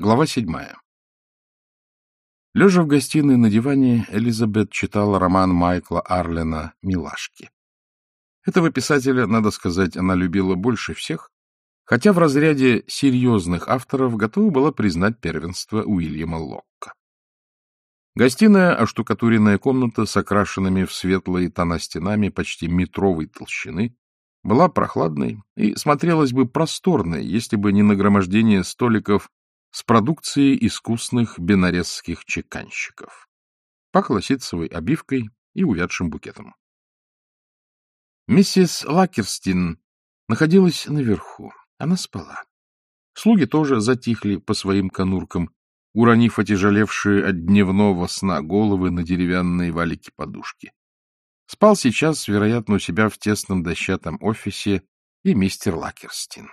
Глава седьмая. Лежа в гостиной на диване, Элизабет читала роман Майкла Арлена «Милашки». Этого писателя, надо сказать, она любила больше всех, хотя в разряде серьезных авторов готова была признать первенство Уильяма Локка. Гостиная, оштукатуренная комната с окрашенными в светлые тона стенами почти метровой толщины, была прохладной и смотрелась бы просторной, если бы не нагромождение столиков с продукцией искусных бенаресских чеканщиков. Пахло ситцевой обивкой и увядшим букетом. Миссис Лакерстин находилась наверху. Она спала. Слуги тоже затихли по своим конуркам, уронив отяжелевшие от дневного сна головы на деревянные валики подушки. Спал сейчас, вероятно, у себя в тесном дощатом офисе и мистер Лакерстин.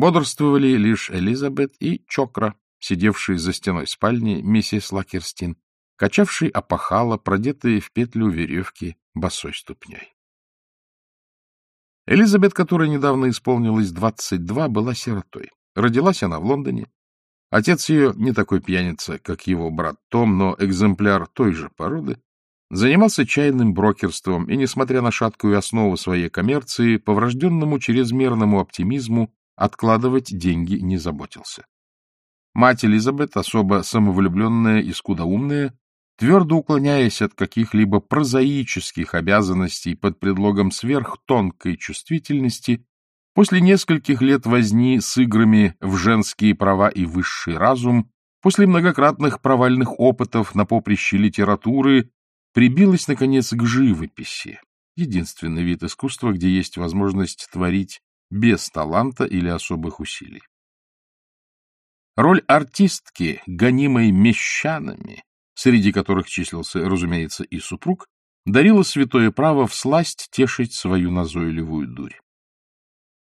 Бодрствовали лишь Элизабет и Чокра, сидевшие за стеной спальни миссис Лакерстин, качавший опахало, продетые в петлю веревки босой ступней. Элизабет, которой недавно исполнилось 22, была сиротой. Родилась она в Лондоне. Отец ее не такой пьяница, как его брат Том, но экземпляр той же породы, занимался чайным брокерством и, несмотря на шаткую основу своей коммерции, по врожденному чрезмерному оптимизму откладывать деньги не заботился. Мать Элизабет, особо самовлюбленная и скудоумная, твердо уклоняясь от каких-либо прозаических обязанностей под предлогом сверхтонкой чувствительности, после нескольких лет возни с играми в женские права и высший разум, после многократных провальных опытов на поприще литературы, прибилась, наконец, к живописи, единственный вид искусства, где есть возможность творить без таланта или особых усилий. Роль артистки, гонимой мещанами, среди которых числился, разумеется, и супруг, дарила святое право всласть тешить свою назойливую дурь.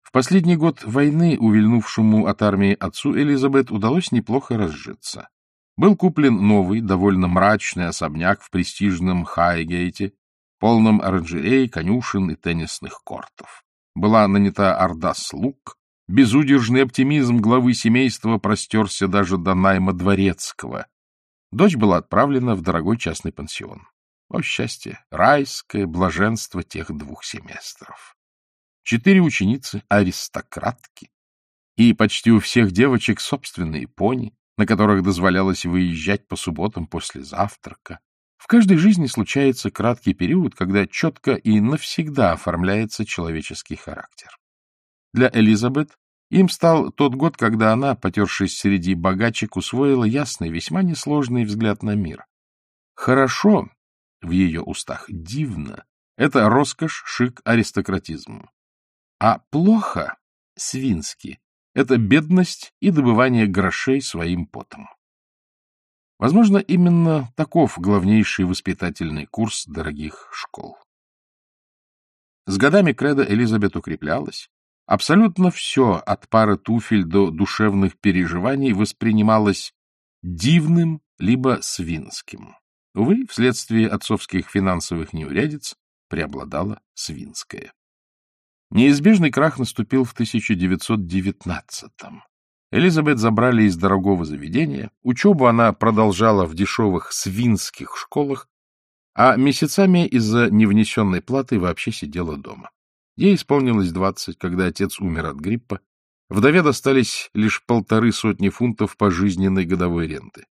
В последний год войны увильнувшему от армии отцу Элизабет удалось неплохо разжиться. Был куплен новый, довольно мрачный особняк в престижном Хайгейте, полном оранжерей, конюшен и теннисных кортов была нанята орда слуг, безудержный оптимизм главы семейства простерся даже до найма дворецкого. Дочь была отправлена в дорогой частный пансион. О, счастье! Райское блаженство тех двух семестров. Четыре ученицы — аристократки. И почти у всех девочек собственные пони, на которых дозволялось выезжать по субботам после завтрака. В каждой жизни случается краткий период, когда четко и навсегда оформляется человеческий характер. Для Элизабет им стал тот год, когда она, потершись среди богачек, усвоила ясный, весьма несложный взгляд на мир. Хорошо, в ее устах дивно, это роскошь, шик, аристократизм. А плохо, свински, это бедность и добывание грошей своим потом. Возможно, именно таков главнейший воспитательный курс дорогих школ. С годами кредо Элизабет укреплялась. Абсолютно все, от пары туфель до душевных переживаний, воспринималось дивным либо свинским. Увы, вследствие отцовских финансовых неурядиц преобладала свинская. Неизбежный крах наступил в 1919-м. Элизабет забрали из дорогого заведения, учебу она продолжала в дешевых свинских школах, а месяцами из-за невнесенной платы вообще сидела дома. Ей исполнилось двадцать, когда отец умер от гриппа. Вдове достались лишь полторы сотни фунтов пожизненной годовой ренты.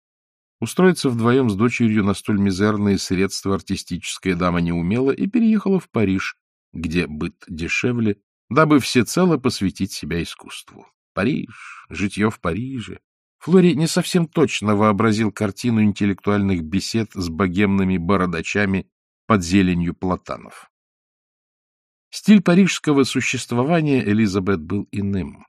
Устроиться вдвоем с дочерью на столь мизерные средства артистическая дама не умела и переехала в Париж, где быт дешевле, дабы всецело посвятить себя искусству. Париж, житье в Париже. Флори не совсем точно вообразил картину интеллектуальных бесед с богемными бородачами под зеленью платанов. Стиль парижского существования Элизабет был иным.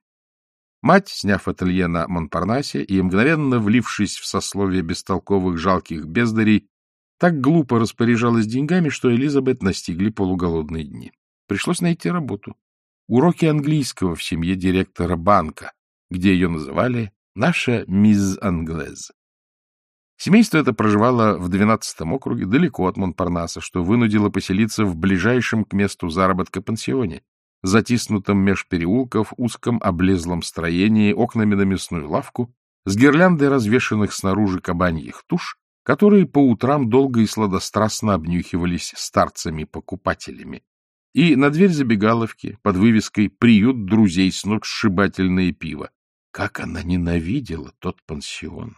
Мать, сняв ателье на Монпарнасе и мгновенно влившись в сословие бестолковых жалких бездарей, так глупо распоряжалась деньгами, что Элизабет настигли полуголодные дни. Пришлось найти работу уроки английского в семье директора банка, где ее называли «наша мисс Англез». Семейство это проживало в 12-м округе, далеко от Монпарнаса, что вынудило поселиться в ближайшем к месту заработка пансионе, затиснутом меж переулков, узком облезлом строении, окнами на мясную лавку с гирляндой развешанных снаружи кабаньих туш, которые по утрам долго и сладострастно обнюхивались старцами-покупателями, и на дверь забегаловки под вывеской «Приют друзей сногсшибательное пиво». Как она ненавидела тот пансион!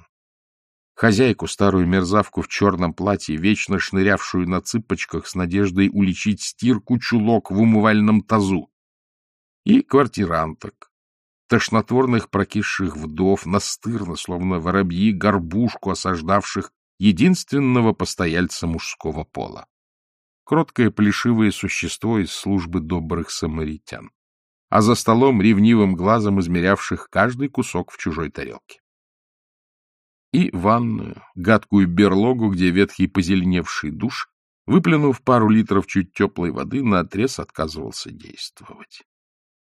Хозяйку, старую мерзавку в черном платье, вечно шнырявшую на цыпочках с надеждой уличить стирку-чулок в умывальном тазу. И квартиранток, тошнотворных прокисших вдов, настырно, словно воробьи, горбушку осаждавших единственного постояльца мужского пола. Кроткое плешивое существо из службы добрых самаритян, а за столом ревнивым глазом измерявших каждый кусок в чужой тарелке и ванную, гадкую берлогу, где ветхий позеленевший душ, выплюнув пару литров чуть теплой воды, наотрез отказывался действовать.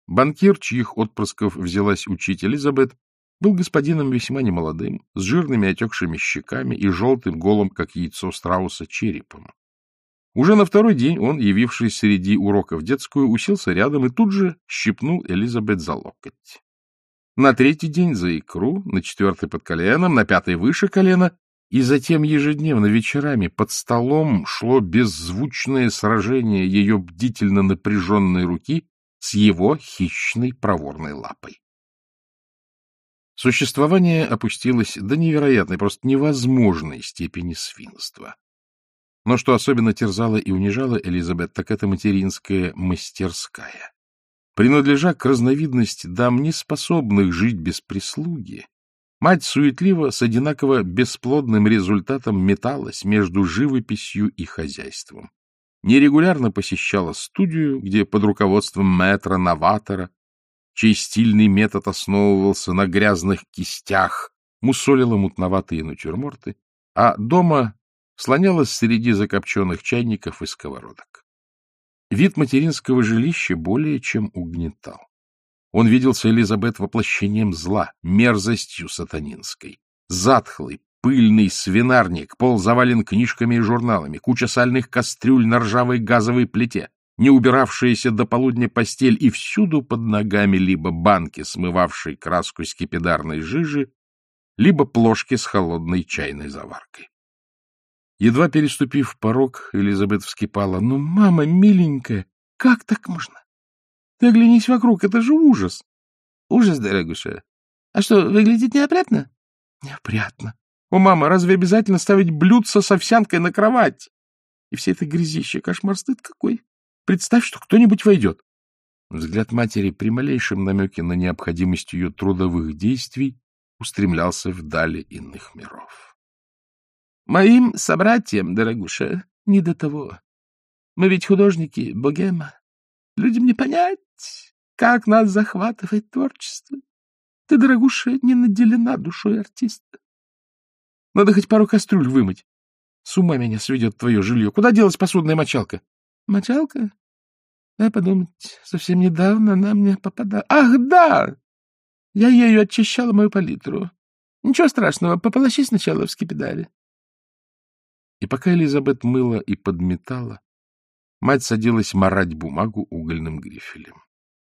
Банкир, чьих отпрысков взялась учить Элизабет, был господином весьма немолодым, с жирными отекшими щеками и желтым голым, как яйцо страуса, черепом. Уже на второй день он, явившись среди уроков детскую, уселся рядом и тут же щипнул Элизабет за локоть на третий день за икру, на четвертый под коленом, на пятый выше колена, и затем ежедневно вечерами под столом шло беззвучное сражение ее бдительно напряженной руки с его хищной проворной лапой. Существование опустилось до невероятной, просто невозможной степени свинства. Но что особенно терзало и унижало Элизабет, так это материнская мастерская. Принадлежа к разновидности дам, не способных жить без прислуги, мать суетливо с одинаково бесплодным результатом металась между живописью и хозяйством. Нерегулярно посещала студию, где под руководством мэтра-новатора, чей стильный метод основывался на грязных кистях, мусолила мутноватые натюрморты, а дома слонялась среди закопченных чайников и сковородок. Вид материнского жилища более чем угнетал. Он виделся Элизабет воплощением зла, мерзостью сатанинской. Затхлый, пыльный свинарник, пол завален книжками и журналами, куча сальных кастрюль на ржавой газовой плите, не убиравшаяся до полудня постель и всюду под ногами либо банки, смывавшие краску скипидарной жижи, либо плошки с холодной чайной заваркой. Едва переступив порог, Элизабет вскипала. — Ну, мама, миленькая, как так можно? Ты оглянись вокруг, это же ужас. — Ужас, дорогуша. А что, выглядит неопрятно? — Неопрятно. О, мама, разве обязательно ставить блюдце с овсянкой на кровать? И все это грязище, кошмар, стыд какой. Представь, что кто-нибудь войдет. Взгляд матери при малейшем намеке на необходимость ее трудовых действий устремлялся вдали иных миров. Моим собратьям, дорогуша, не до того. Мы ведь художники, богема. Людям не понять, как нас захватывает творчество. Ты, дорогуша, не наделена душой артиста. Надо хоть пару кастрюль вымыть. С ума меня сведет твое жилье. Куда делась посудная мочалка? Мочалка? Дай подумать, совсем недавно она мне попадала. Ах, да! Я ею очищала мою палитру. Ничего страшного, пополощи сначала в скипидаре. И пока Элизабет мыла и подметала, мать садилась марать бумагу угольным грифелем.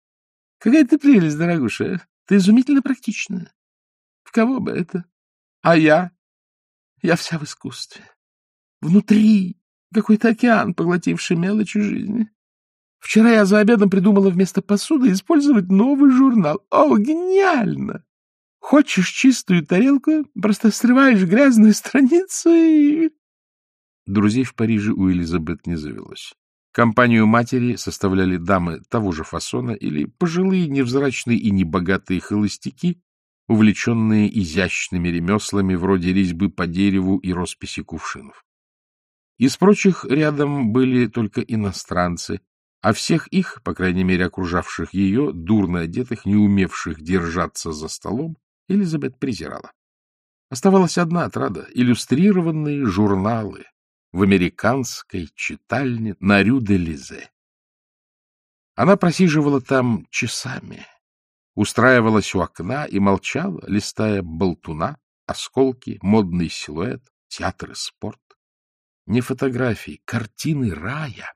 — Какая ты прелесть, дорогуша! Ты изумительно практичная. В кого бы это? А я? Я вся в искусстве. Внутри какой-то океан, поглотивший мелочи жизни. Вчера я за обедом придумала вместо посуды использовать новый журнал. О, гениально! Хочешь чистую тарелку, просто срываешь грязную страницу и... Друзей в Париже у Элизабет не завелось. Компанию матери составляли дамы того же фасона или пожилые, невзрачные и небогатые холостяки, увлеченные изящными ремеслами вроде резьбы по дереву и росписи кувшинов. Из прочих рядом были только иностранцы, а всех их, по крайней мере окружавших ее, дурно одетых, не умевших держаться за столом, Элизабет презирала. Оставалась одна отрада — иллюстрированные журналы, в американской читальне на Рю-де-Лизе. Она просиживала там часами, устраивалась у окна и молчала, листая болтуна, осколки, модный силуэт, театр и спорт. Не фотографии, картины рая.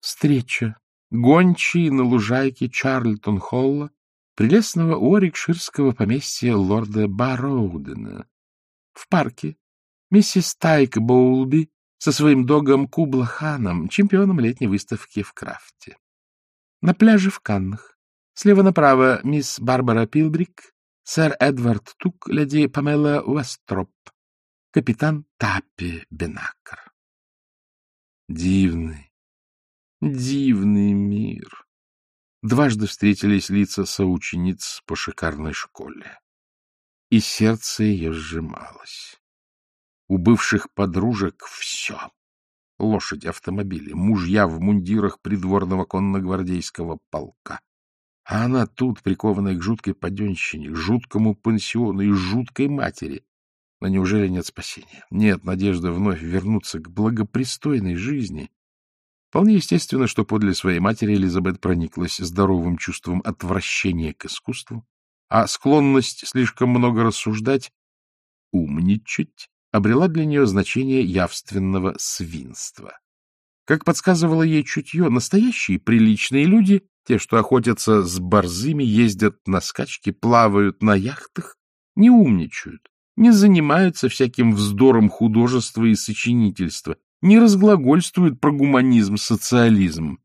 Встреча. Гончие на лужайке Чарльтон-Холла прелестного уорикширского поместья лорда Бароудена. В парке миссис Тайк Боулби со своим догом Кубла-ханом, чемпионом летней выставки в Крафте. На пляже в Каннах. Слева направо мисс Барбара Пилбрик, сэр Эдвард Тук, леди Памела Уэстроп, капитан Таппи Бенакер. Дивный, дивный мир. Дважды встретились лица соучениц по шикарной школе. И сердце ее сжималось. У бывших подружек все. Лошади, автомобили, мужья в мундирах придворного конногвардейского полка. А она тут, прикованная к жуткой паденщине, к жуткому пансиону и жуткой матери. Но неужели нет спасения? Нет надежды вновь вернуться к благопристойной жизни. Вполне естественно, что подле своей матери Элизабет прониклась здоровым чувством отвращения к искусству, а склонность слишком много рассуждать, умничать, обрела для нее значение явственного свинства. Как подсказывало ей чутье, настоящие приличные люди, те, что охотятся с борзыми, ездят на скачки, плавают на яхтах, не умничают, не занимаются всяким вздором художества и сочинительства, не разглагольствуют про гуманизм, социализм.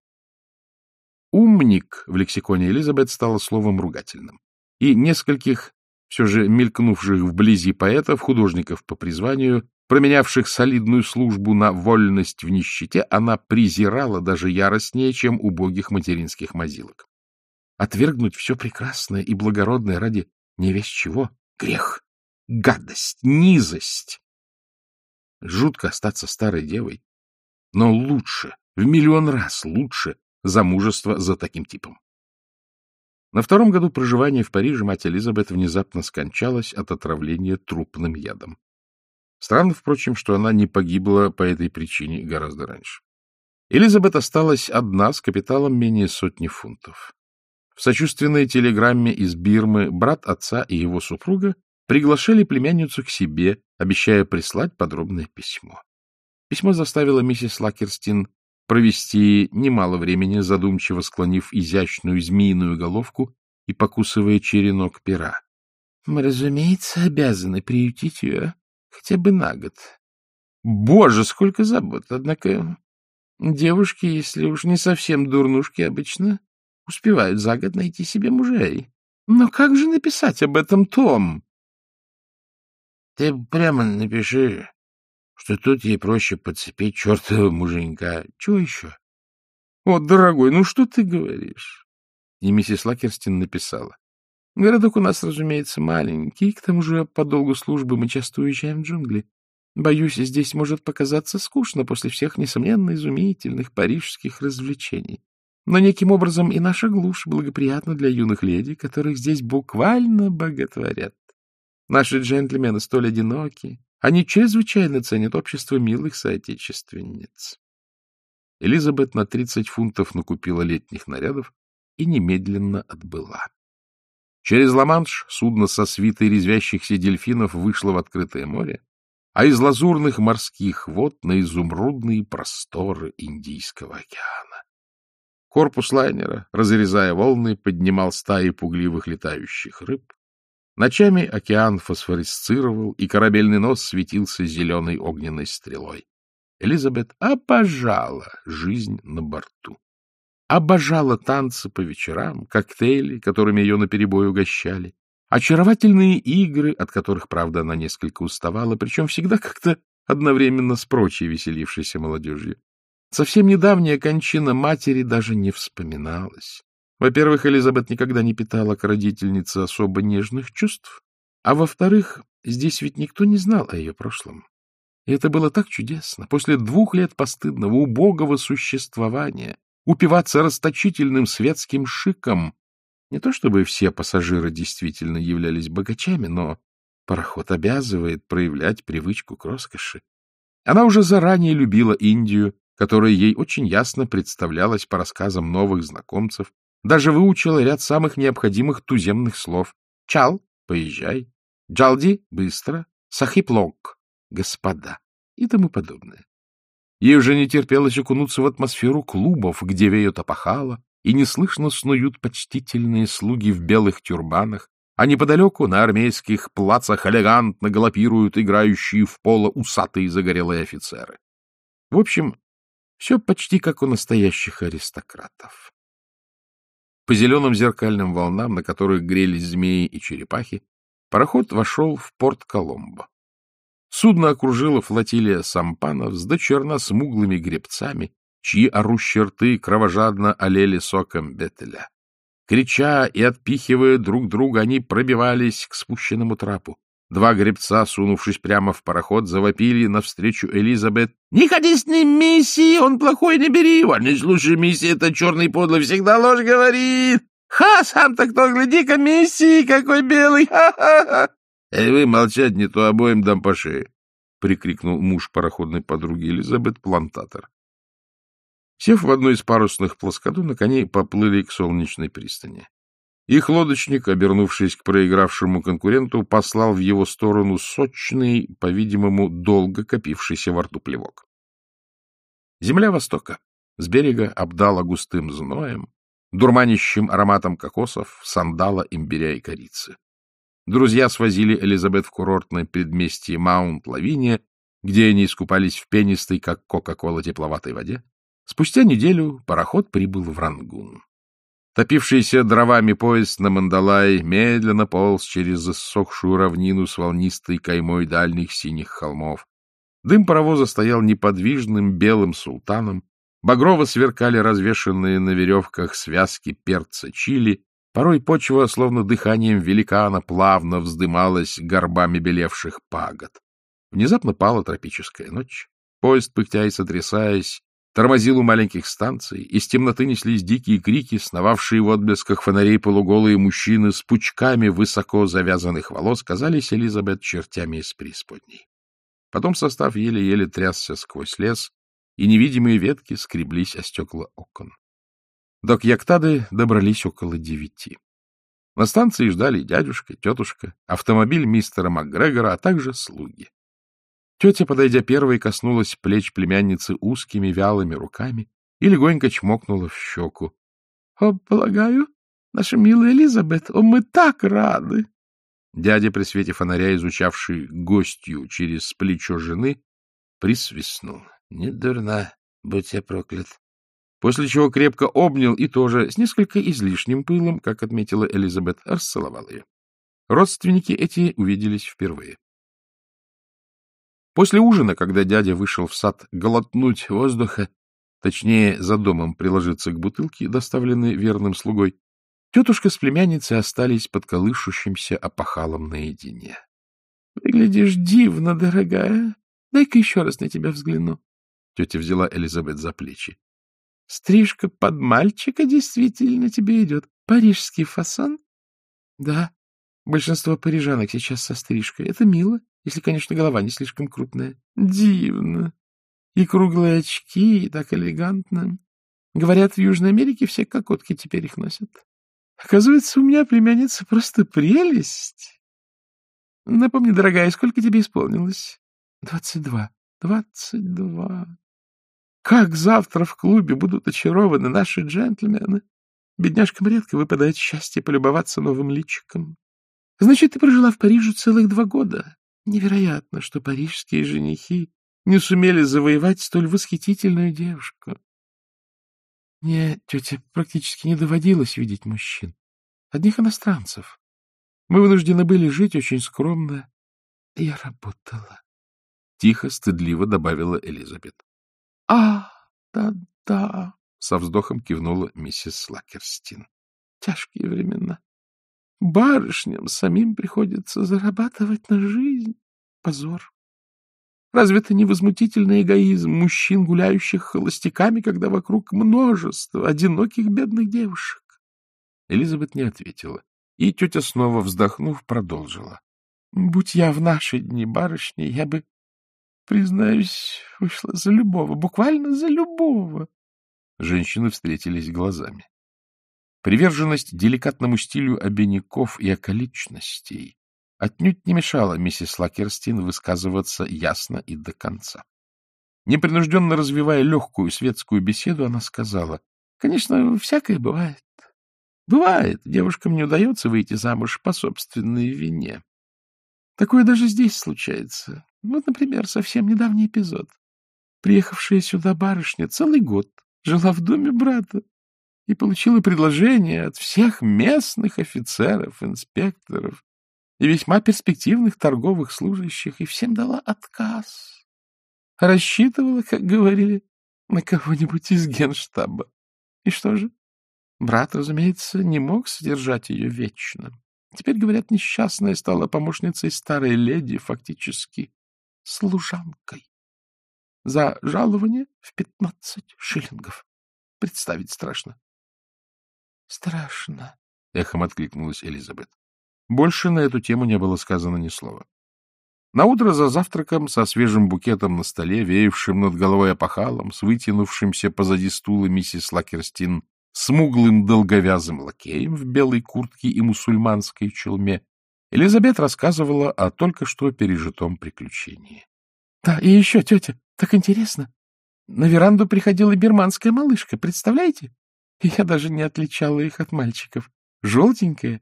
«Умник» в лексиконе Элизабет стало словом ругательным. И нескольких все же мелькнувших вблизи поэтов, художников по призванию, променявших солидную службу на вольность в нищете, она презирала даже яростнее, чем убогих материнских мазилок. Отвергнуть все прекрасное и благородное ради не весь чего — грех, гадость, низость. Жутко остаться старой девой, но лучше, в миллион раз лучше замужество за таким типом. На втором году проживания в Париже мать Элизабет внезапно скончалась от отравления трупным ядом. Странно, впрочем, что она не погибла по этой причине гораздо раньше. Элизабет осталась одна с капиталом менее сотни фунтов. В сочувственной телеграмме из Бирмы брат отца и его супруга приглашали племянницу к себе, обещая прислать подробное письмо. Письмо заставило миссис Лакерстин провести немало времени, задумчиво склонив изящную змеиную головку и покусывая черенок пера. — Мы, разумеется, обязаны приютить ее хотя бы на год. Боже, сколько забот! Однако девушки, если уж не совсем дурнушки, обычно успевают за год найти себе мужей. Но как же написать об этом Том? — Ты прямо напиши, что тут ей проще подцепить чертова муженька. Чего еще? — О, дорогой, ну что ты говоришь? И миссис Лакерстин написала. — Городок у нас, разумеется, маленький, к тому же по долгу службы мы часто уезжаем в джунгли. Боюсь, здесь может показаться скучно после всех, несомненно, изумительных парижских развлечений. Но неким образом и наша глушь благоприятна для юных леди, которых здесь буквально боготворят. Наши джентльмены столь одиноки, они чрезвычайно ценят общество милых соотечественниц. Элизабет на тридцать фунтов накупила летних нарядов и немедленно отбыла. Через Ла-Манш судно со свитой резвящихся дельфинов вышло в открытое море, а из лазурных морских вод на изумрудные просторы Индийского океана. Корпус лайнера, разрезая волны, поднимал стаи пугливых летающих рыб, Ночами океан фосфорисцировал, и корабельный нос светился зеленой огненной стрелой. Элизабет обожала жизнь на борту. Обожала танцы по вечерам, коктейли, которыми ее наперебой угощали, очаровательные игры, от которых, правда, она несколько уставала, причем всегда как-то одновременно с прочей веселившейся молодежью. Совсем недавняя кончина матери даже не вспоминалась. Во-первых, Элизабет никогда не питала к родительнице особо нежных чувств, а во-вторых, здесь ведь никто не знал о ее прошлом. И это было так чудесно. После двух лет постыдного, убогого существования упиваться расточительным светским шиком. Не то чтобы все пассажиры действительно являлись богачами, но пароход обязывает проявлять привычку к роскоши. Она уже заранее любила Индию, которая ей очень ясно представлялась по рассказам новых знакомцев, даже выучила ряд самых необходимых туземных слов. Чал — поезжай, Джалди — быстро, Сахиплок — господа и тому подобное. Ей уже не терпелось окунуться в атмосферу клубов, где веют опахала, и неслышно снуют почтительные слуги в белых тюрбанах, а неподалеку на армейских плацах элегантно галопируют играющие в поло усатые загорелые офицеры. В общем, все почти как у настоящих аристократов. По зеленым зеркальным волнам, на которых грелись змеи и черепахи, пароход вошел в порт Коломбо. Судно окружила флотилия сампанов с дочерно смуглыми гребцами, чьи орущие рты кровожадно олели соком бетеля. Крича и отпихивая друг друга, они пробивались к спущенному трапу. Два гребца, сунувшись прямо в пароход, завопили навстречу Элизабет. — Не ходи с ним, мисси, он плохой, не бери его. Не слушай, мисси, это черный подлый всегда ложь говорит. Ха, сам-то кто, гляди-ка, мисси, какой белый, ха-ха-ха. — Эй, вы молчать, не то обоим дам по шее, — прикрикнул муж пароходной подруги Элизабет Плантатор. Сев в одной из парусных плоскодонок, они поплыли к солнечной пристани. Их лодочник, обернувшись к проигравшему конкуренту, послал в его сторону сочный, по-видимому, долго копившийся во рту плевок. Земля Востока с берега обдала густым зноем, дурманящим ароматом кокосов, сандала, имбиря и корицы. Друзья свозили Элизабет в курортное предместье Маунт-Лавиния, где они искупались в пенистой, как Кока-Кола, тепловатой воде. Спустя неделю пароход прибыл в Рангун. Топившийся дровами поезд на Мандалай медленно полз через засохшую равнину с волнистой каймой дальних синих холмов. Дым паровоза стоял неподвижным белым султаном, багрово сверкали развешанные на веревках связки перца чили, порой почва, словно дыханием великана, плавно вздымалась горбами белевших пагод. Внезапно пала тропическая ночь. Поезд, пыхтя и сотрясаясь, Тормозил у маленьких станций, из темноты неслись дикие крики, сновавшие в отблесках фонарей полуголые мужчины с пучками высоко завязанных волос казались Элизабет чертями из преисподней. Потом состав еле-еле трясся сквозь лес, и невидимые ветки скреблись о стекла окон. До Кьяктады добрались около девяти. На станции ждали дядюшка, тетушка, автомобиль мистера МакГрегора, а также слуги. Тетя, подойдя первой, коснулась плеч племянницы узкими вялыми руками и легонько чмокнула в щеку. — О, полагаю, наша милая Элизабет, о, мы так рады! Дядя при свете фонаря, изучавший гостью через плечо жены, присвистнул. — Не дурна, будь я проклят. После чего крепко обнял и тоже с несколько излишним пылом, как отметила Элизабет, расцеловал ее. Родственники эти увиделись впервые. После ужина, когда дядя вышел в сад глотнуть воздуха, точнее, за домом приложиться к бутылке, доставленной верным слугой, тетушка с племянницей остались под колышущимся опахалом наедине. — Выглядишь дивно, дорогая. Дай-ка еще раз на тебя взгляну. Тетя взяла Элизабет за плечи. — Стрижка под мальчика действительно тебе идет. Парижский фасон? — Да. Большинство парижанок сейчас со стрижкой. Это мило. Если, конечно, голова не слишком крупная. Дивно. И круглые очки, и так элегантно. Говорят, в Южной Америке все кокотки теперь их носят. Оказывается, у меня племянница просто прелесть. Напомни, дорогая, сколько тебе исполнилось? Двадцать два. Двадцать два. Как завтра в клубе будут очарованы наши джентльмены. Бедняжкам редко выпадает счастье полюбоваться новым личиком. Значит, ты прожила в Париже целых два года. Невероятно, что парижские женихи не сумели завоевать столь восхитительную девушку. Мне, тетя, практически не доводилось видеть мужчин. Одних иностранцев. Мы вынуждены были жить очень скромно. Я работала. Тихо, стыдливо добавила Элизабет. — А, да-да, — со вздохом кивнула миссис Лакерстин. — Тяжкие времена. Барышням самим приходится зарабатывать на жизнь. Позор. Разве это не возмутительный эгоизм мужчин, гуляющих холостяками, когда вокруг множество одиноких бедных девушек? Элизабет не ответила, и тетя, снова вздохнув, продолжила. — Будь я в наши дни барышней, я бы, признаюсь, вышла за любого, буквально за любого. Женщины встретились глазами. Приверженность деликатному стилю обиняков и околичностей отнюдь не мешала миссис Лакерстин высказываться ясно и до конца. Непринужденно развивая легкую светскую беседу, она сказала, Конечно, всякое бывает. Бывает, девушкам не удается выйти замуж по собственной вине. Такое даже здесь случается. Вот, например, совсем недавний эпизод. Приехавшая сюда барышня целый год жила в доме брата и получила предложение от всех местных офицеров, инспекторов и весьма перспективных торговых служащих, и всем дала отказ. Рассчитывала, как говорили, на кого-нибудь из генштаба. И что же? Брат, разумеется, не мог содержать ее вечно. Теперь, говорят, несчастная стала помощницей старой леди, фактически служанкой. За жалование в пятнадцать шиллингов. Представить страшно. — Страшно, — эхом откликнулась Элизабет. Больше на эту тему не было сказано ни слова. Наутро за завтраком, со свежим букетом на столе, веявшим над головой опахалом, с вытянувшимся позади стула миссис Лакерстин, смуглым долговязым лакеем в белой куртке и мусульманской челме, Элизабет рассказывала о только что пережитом приключении. — Да, и еще, тетя, так интересно. На веранду приходила бирманская малышка, представляете? Я даже не отличала их от мальчиков. Желтенькая,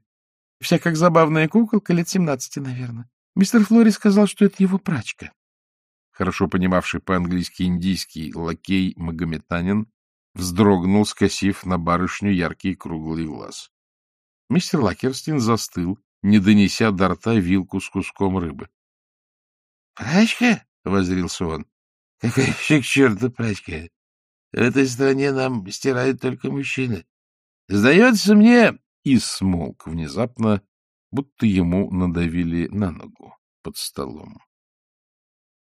Вся как забавная куколка, лет семнадцати, наверное. Мистер Флори сказал, что это его прачка. Хорошо понимавший по-английски индийский лакей Магометанин вздрогнул, скосив на барышню яркий круглый глаз. Мистер Лакерстин застыл, не донеся до рта вилку с куском рыбы. — Прачка? — возрился он. — Какая еще к черту прачка? В этой стране нам стирают только мужчины. Сдается мне, и смолк внезапно, будто ему надавили на ногу под столом.